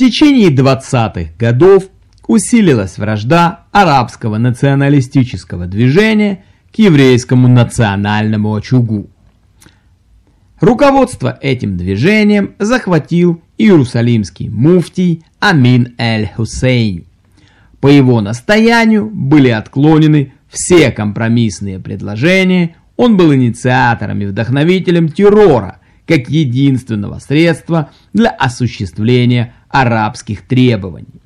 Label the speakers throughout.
Speaker 1: течение 20-х годов усилилась вражда арабского националистического движения к еврейскому национальному очагу. Руководство этим движением захватил иерусалимский муфтий Амин эль-Хусейн. По его настоянию были отклонены все компромиссные предложения, он был инициатором и вдохновителем террора, как единственного средства для осуществления арабских требований.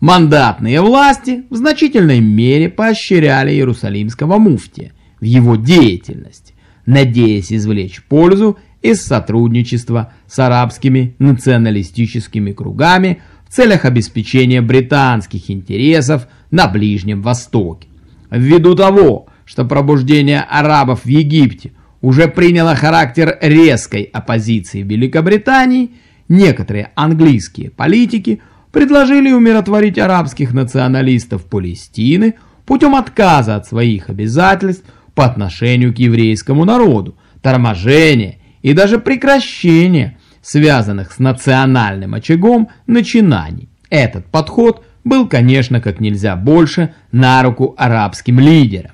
Speaker 1: Мандатные власти в значительной мере поощряли иерусалимского муфтия в его деятельности, надеясь извлечь пользу из сотрудничества с арабскими националистическими кругами в целях обеспечения британских интересов на Ближнем Востоке. Ввиду того, что пробуждение арабов в Египте уже приняло характер резкой оппозиции Великобритании, некоторые английские политики предложили умиротворить арабских националистов Палестины путем отказа от своих обязательств по отношению к еврейскому народу, торможения и даже прекращения связанных с национальным очагом начинаний. Этот подход был, конечно, как нельзя больше на руку арабским лидерам.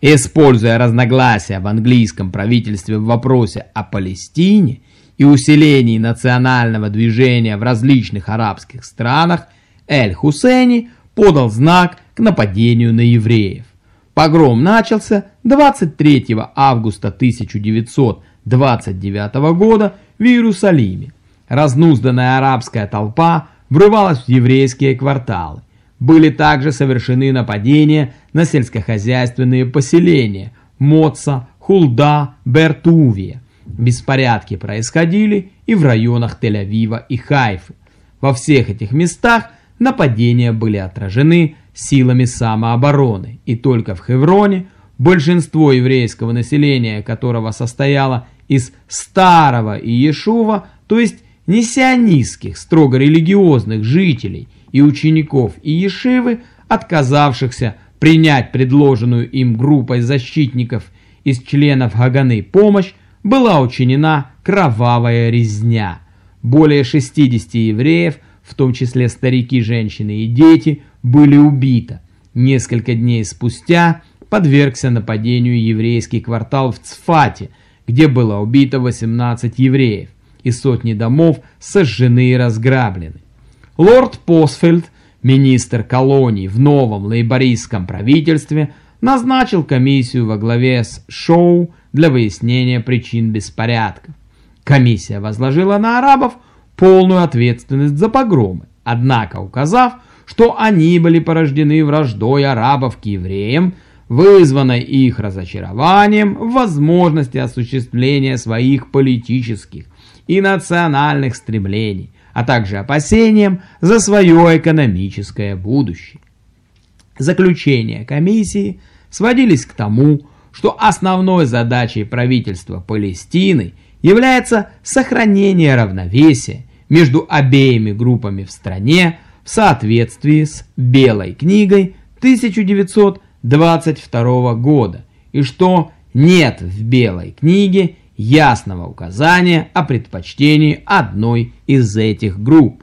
Speaker 1: Используя разногласия в английском правительстве в вопросе о Палестине и усилении национального движения в различных арабских странах, Эль-Хусейни подал знак к нападению на евреев. Погром начался 23 августа 1929 года в Иерусалиме. Разнузданная арабская толпа врывалась в еврейские кварталы. Были также совершены нападения на сельскохозяйственные поселения Моца, Хулда, Бертувия. Беспорядки происходили и в районах Тель-Авива и Хайфы. Во всех этих местах нападения были отражены силами самообороны, и только в Хевроне большинство еврейского населения, которого состояло из старого Иешува, то есть не сионистских, строго религиозных жителей и учеников Иешивы, отказавшихся принять предложенную им группой защитников из членов Гаганы помощь, была учинена кровавая резня. Более 60 евреев, в том числе старики, женщины и дети, были убиты. Несколько дней спустя подвергся нападению еврейский квартал в Цфате, где было убито 18 евреев, и сотни домов сожжены и разграблены. Лорд Посфельд, министр колоний в новом лейбористском правительстве, назначил комиссию во главе с Шоу для выяснения причин беспорядков. Комиссия возложила на арабов полную ответственность за погромы, однако указав, что они были порождены враждой арабов к евреям, вызванной их разочарованием в возможности осуществления своих политических и национальных стремлений, а также опасением за свое экономическое будущее. Заключения комиссии сводились к тому, что основной задачей правительства Палестины является сохранение равновесия между обеими группами в стране в соответствии с Белой книгой 1922 года и что нет в Белой книге ясного указания о предпочтении одной из этих групп.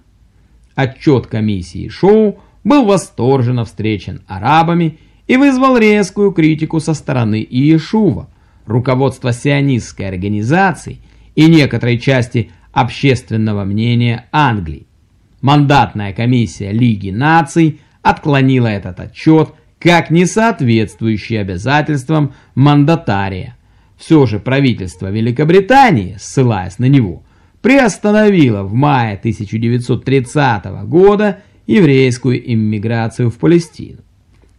Speaker 1: Отчет комиссии Шоу был восторженно встречен арабами и вызвал резкую критику со стороны Иешува, руководства сионистской организации и некоторой части общественного мнения Англии. Мандатная комиссия Лиги наций отклонила этот отчет как не соответствующий обязательствам мандатария. Все же правительство Великобритании, ссылаясь на него, приостановило в мае 1930 года еврейскую иммиграцию в Палестину.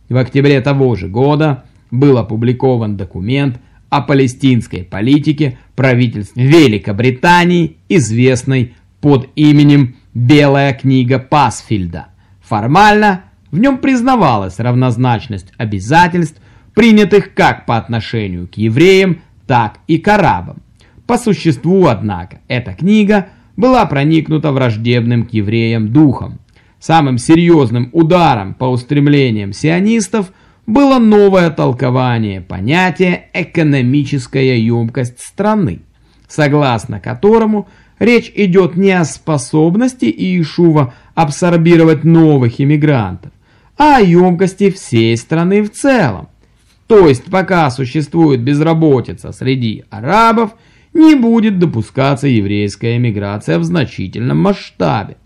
Speaker 1: В октябре того же года был опубликован документ о палестинской политике правительства Великобритании, известный под именем «Белая книга Пасфильда». Формально в нем признавалась равнозначность обязательств, принятых как по отношению к евреям, так и к арабам. По существу, однако, эта книга была проникнута враждебным к евреям духом. Самым серьезным ударом по устремлениям сионистов было новое толкование понятия «экономическая емкость страны», согласно которому речь идет не о способности Иешува абсорбировать новых иммигрантов, а о емкости всей страны в целом. То есть пока существует безработица среди арабов, не будет допускаться еврейская эмиграция в значительном масштабе.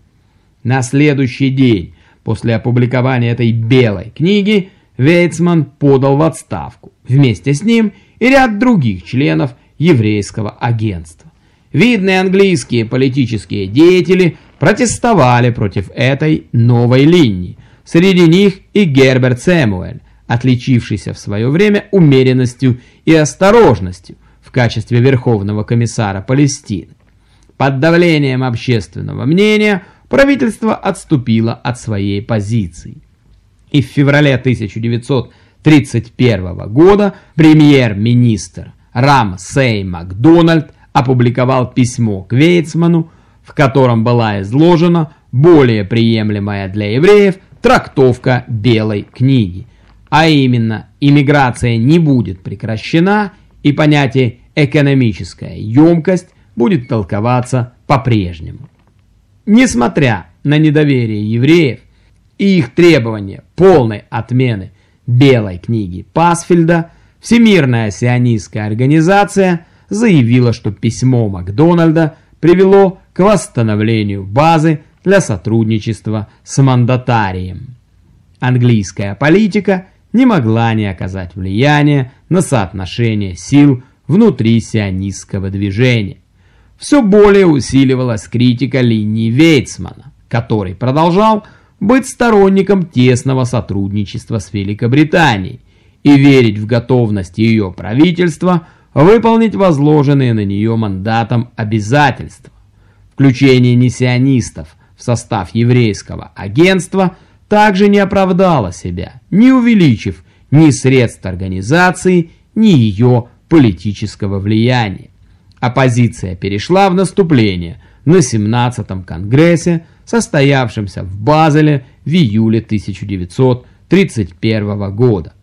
Speaker 1: На следующий день после опубликования этой белой книги Вейцман подал в отставку. Вместе с ним и ряд других членов еврейского агентства. Видные английские политические деятели протестовали против этой новой линии. Среди них и Герберт Сэмуэль, отличившийся в свое время умеренностью и осторожностью в качестве Верховного комиссара Палестины. Под давлением общественного мнения правительство отступило от своей позиции. И в феврале 1931 года премьер-министр Рам Сей Макдональд опубликовал письмо к Вейцману, в котором была изложена более приемлемая для евреев трактовка Белой книги, а именно иммиграция не будет прекращена и понятие экономическая емкость будет толковаться по-прежнему. Несмотря на недоверие евреев и их требование полной отмены Белой книги Пасфельда, Всемирная сионистская организация заявила, что письмо Макдональда привело к восстановлению базы для сотрудничества с мандатарием. Английская политика не могла не оказать влияния на соотношение сил внутри сионистского движения. Все более усиливалась критика линии Вейцмана, который продолжал быть сторонником тесного сотрудничества с Великобританией и верить в готовность ее правительства выполнить возложенные на нее мандатом обязательства. Включение несионистов в состав еврейского агентства также не оправдало себя, не увеличив ни средств организации, ни ее политического влияния. Оппозиция перешла в наступление на 17-м Конгрессе, состоявшемся в Базеле в июле 1931 года.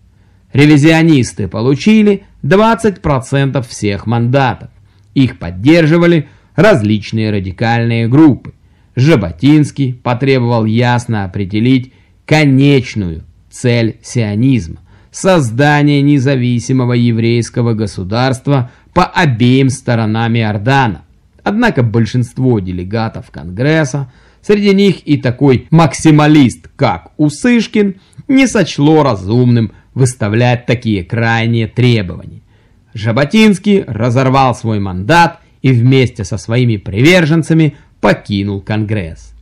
Speaker 1: Ревизионисты получили 20% всех мандатов. Их поддерживали различные радикальные группы. Жаботинский потребовал ясно определить конечную цель сионизма – создание независимого еврейского государства по обеим сторонам Иордана. Однако большинство делегатов Конгресса, среди них и такой максималист, как Усышкин, не сочло разумным выставлять такие крайние требования. Жаботинский разорвал свой мандат и вместе со своими приверженцами покинул Конгресс.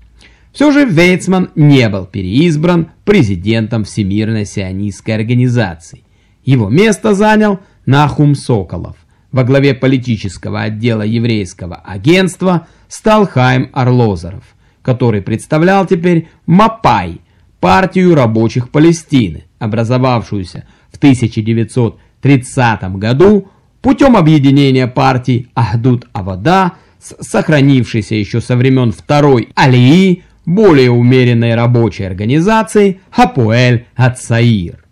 Speaker 1: Все же Вейцман не был переизбран президентом Всемирной сионистской организации. Его место занял Нахум Соколов. Во главе политического отдела еврейского агентства стал Хайм Орлозоров, который представлял теперь МАПАЙ, партию рабочих Палестины, образовавшуюся в 1930 году путем объединения партий Ахдут Авада с сохранившейся еще со времен второй Алии более умеренной рабочей организацией Хапуэль Ацаир.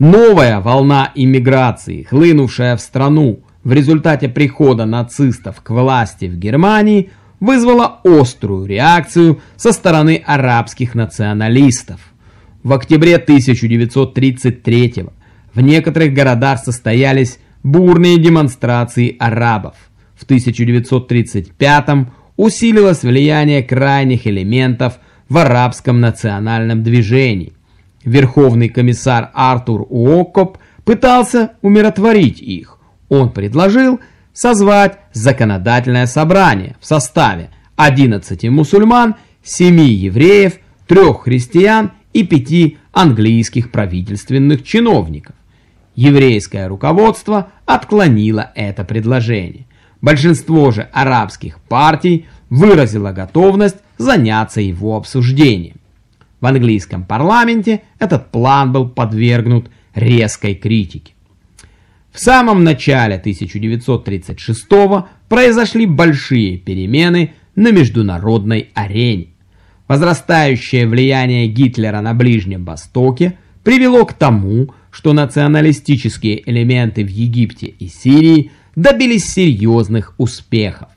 Speaker 1: Новая волна иммиграции, хлынувшая в страну в результате прихода нацистов к власти в Германии, вызвала острую реакцию со стороны арабских националистов. В октябре 1933 в некоторых городах состоялись бурные демонстрации арабов. В 1935 усилилось влияние крайних элементов в арабском национальном движении. Верховный комиссар Артур Уоккоп пытался умиротворить их. Он предложил созвать законодательное собрание в составе 11 мусульман, 7 евреев, 3 христиан и пяти английских правительственных чиновников. Еврейское руководство отклонило это предложение. Большинство же арабских партий выразило готовность заняться его обсуждением. В английском парламенте этот план был подвергнут резкой критике. В самом начале 1936 произошли большие перемены на международной арене. Возрастающее влияние Гитлера на Ближнем Востоке привело к тому, что националистические элементы в Египте и Сирии добились серьезных успехов.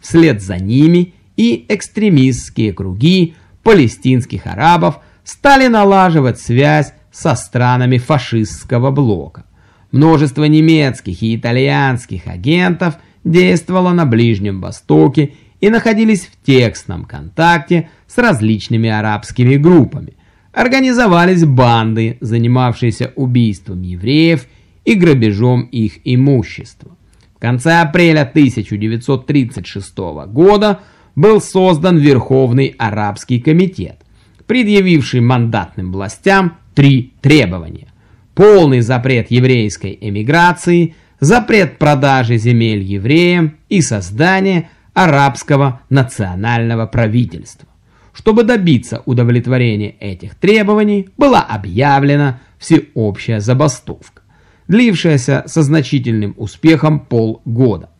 Speaker 1: Вслед за ними и экстремистские круги палестинских арабов стали налаживать связь со странами фашистского блока. Множество немецких и итальянских агентов действовало на Ближнем Востоке и находились в текстном контакте с различными арабскими группами. Организовались банды, занимавшиеся убийством евреев и грабежом их имущества. В конце апреля 1936 года был создан Верховный Арабский комитет, предъявивший мандатным властям три требования. Полный запрет еврейской эмиграции, запрет продажи земель евреям и создание арабского национального правительства. Чтобы добиться удовлетворения этих требований, была объявлена всеобщая забастовка, длившаяся со значительным успехом полгода.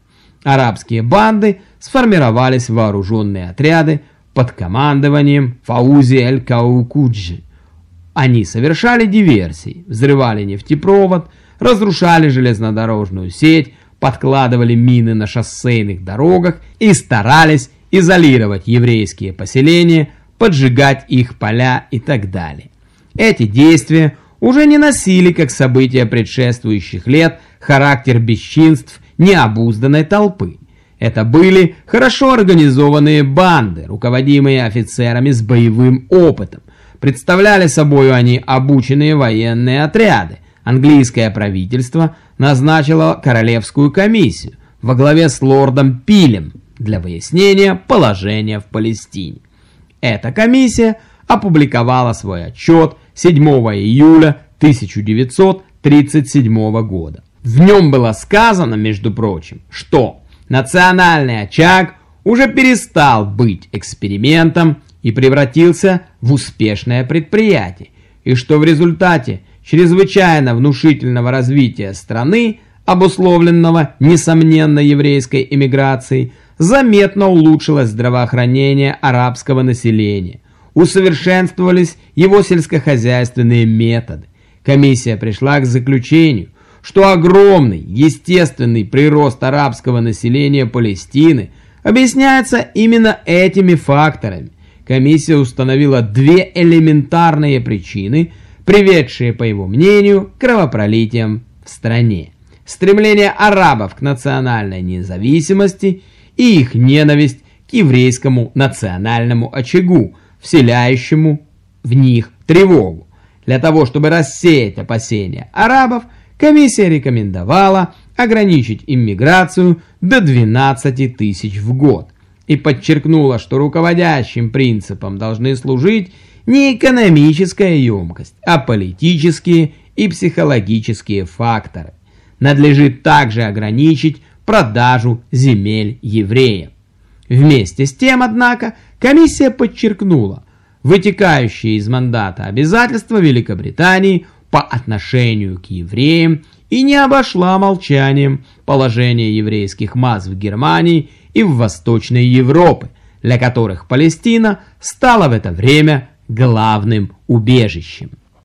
Speaker 1: Арабские банды сформировались в вооруженные отряды под командованием Фаузи Эль-Каукуджи. Они совершали диверсии, взрывали нефтепровод, разрушали железнодорожную сеть, подкладывали мины на шоссейных дорогах и старались изолировать еврейские поселения, поджигать их поля и так далее. Эти действия уже не носили, как события предшествующих лет, характер бесчинств необузданной толпы. Это были хорошо организованные банды, руководимые офицерами с боевым опытом. Представляли собой они обученные военные отряды. Английское правительство назначило королевскую комиссию во главе с лордом Пилем для выяснения положения в Палестине. Эта комиссия опубликовала свой отчет 7 июля 1937 года. В нем было сказано, между прочим, что национальный очаг уже перестал быть экспериментом и превратился в успешное предприятие, и что в результате чрезвычайно внушительного развития страны, обусловленного, несомненно, еврейской эмиграцией, заметно улучшилось здравоохранение арабского населения, усовершенствовались его сельскохозяйственные методы. Комиссия пришла к заключению, что огромный естественный прирост арабского населения Палестины объясняется именно этими факторами. Комиссия установила две элементарные причины, приведшие, по его мнению, к кровопролитиям в стране. Стремление арабов к национальной независимости и их ненависть к еврейскому национальному очагу, вселяющему в них тревогу. Для того, чтобы рассеять опасения арабов, комиссия рекомендовала ограничить иммиграцию до 12 тысяч в год и подчеркнула, что руководящим принципом должны служить не экономическая емкость, а политические и психологические факторы. Надлежит также ограничить продажу земель евреям. Вместе с тем, однако, комиссия подчеркнула вытекающие из мандата обязательства Великобритании по отношению к евреям и не обошла молчанием положение еврейских масс в Германии и в Восточной Европе, для которых Палестина стала в это время главным убежищем.